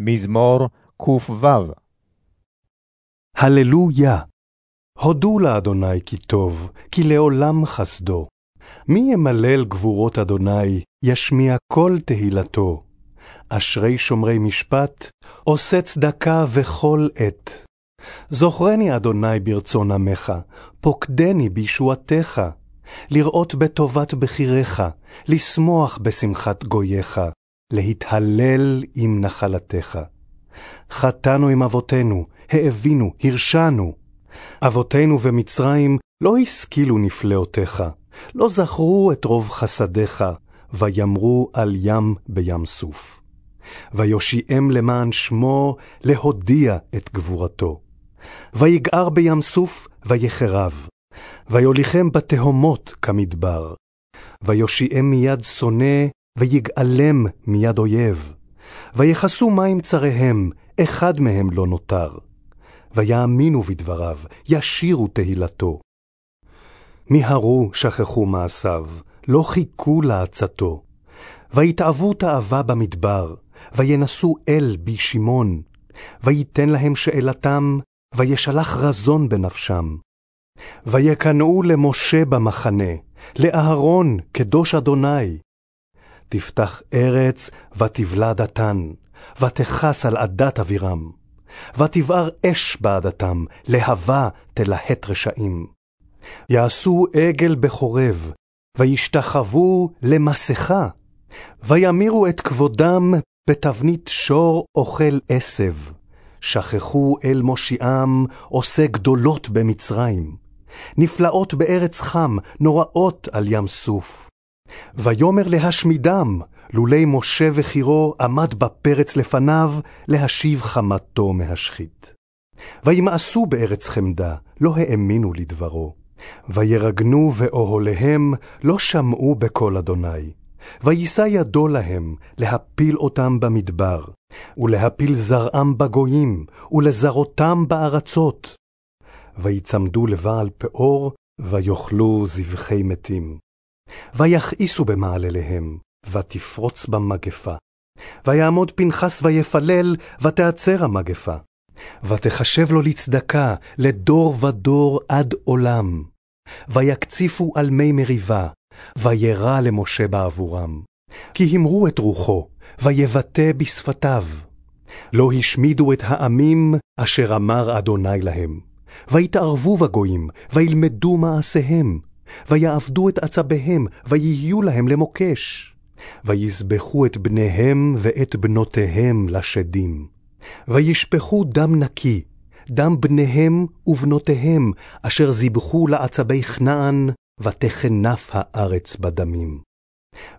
מזמור ק"ו הללויה. הודו לאדוני כי טוב, כי לעולם חסדו. מי ימלל גבורות אדוני, ישמיע כל תהילתו. אשרי שומרי משפט, עושה צדקה וכל עת. זוכרני, אדוני, ברצון עמך, פוקדני בישועתך. לראות בטובת בחיריך, לשמוח בשמחת גוייך, להתהלל עם נחלתך. חטאנו עם אבותינו, האבינו, הרשענו. אבותינו במצרים לא השכילו נפלאותיך, לא זכרו את רוב חסדיך, ויאמרו על ים בים סוף. ויושיעם למען שמו להודיע את גבורתו. ויגער בים סוף, ויחרב. ויוליכם בתהומות כמדבר. ויושיעם מיד שונא, ויגאלם מיד אויב. ויכסו מים צריהם, אחד מהם לא נותר. ויאמינו בדבריו, ישירו תהילתו. מיהרו שכחו מעשיו, לא חיכו לעצתו. ויתאוו תאווה במדבר, וינסו אל בישימון. ויתן להם שאלתם, וישלח רזון בנפשם. ויקנאו למשה במחנה, לאהרון, קדוש אדוני. תפתח ארץ, ותבלע דתן, ותכס על עדת אבירם. ותבער אש בעדתם, להבה תלהט רשעים. יעשו עגל בחורב, וישתחוו למסכה, וימירו את כבודם בתבנית שור אוכל עשב. שכחו אל מושיעם, עושה גדולות במצרים. נפלאות בארץ חם, נוראות על ים סוף. ויאמר להשמידם, לולי משה וחירו עמד בפרץ לפניו, להשיב חמתו מהשחית. וימאסו בארץ חמדה, לא האמינו לדברו. וירגנו באוהליהם, לא שמעו בקול אדוני. ויישא ידו להם, להפיל אותם במדבר, ולהפיל זרעם בגויים, ולזרותם בארצות. ויצמדו לבעל פאור, ויאכלו זבחי מתים. ויכעיסו במעלליהם, ותפרוץ בם מגפה. ויעמוד פנחס ויפלל, ותעצר המגפה. ותחשב לו לצדקה, לדור ודור עד עולם. ויקציפו על מי מריבה, וירא למשה בעבורם. כי המרו את רוחו, ויבטא בשפתיו. לא השמידו את העמים אשר אמר אדוני להם. ויתערבו בגויים, וילמדו מעשיהם. ויעבדו את עצביהם, ויהיו להם למוקש. ויזבחו את בניהם ואת בנותיהם לשדים. וישפכו דם נקי, דם בניהם ובנותיהם, אשר זיבחו לעצבי כנען, ותכנף הארץ בדמים.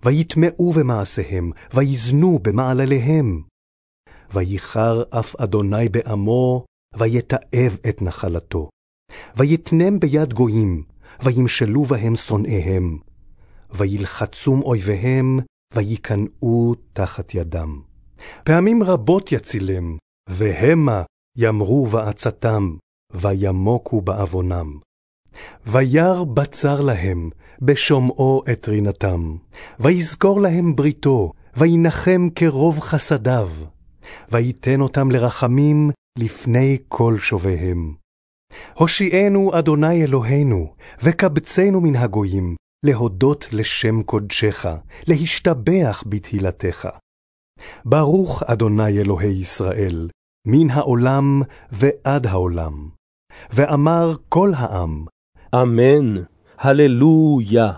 ויטמעו במעשיהם, ויזנו במעלליהם. וייחר אף אדוני בעמו, ויתעב את נחלתו. ויתנם ביד גויים, וימשלו בהם שונאיהם. וילחצום אויביהם, ויקנאו תחת ידם. פעמים רבות יצילם, והמה ימרו בעצתם, וימוקו בעוונם. וירא בצר להם, בשומעו את רינתם, ויזכור להם בריתו, וינחם כרוב חסדיו, ויתן אותם לרחמים לפני כל שוביהם. הושיענו, אדוני אלוהינו, וקבצנו מן הגויים, להודות לשם קודשך, להשתבח בתהילתך. ברוך אדוני אלוהי ישראל, מן העולם ועד העולם. ואמר כל העם, אמן, הללויה.